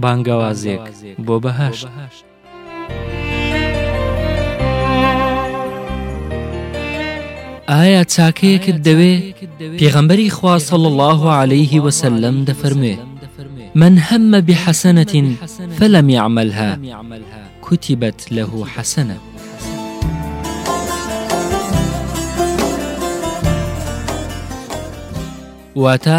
بانگەوازێک بۆ بەهەشت. ئایا چاکەیەکت دەوێ؟ پێغەمبەری خوا صلی الله علیه و سلم دەفەرموێ، من هم بحسنە فلم یعملها کتبت له حسنە. واتە،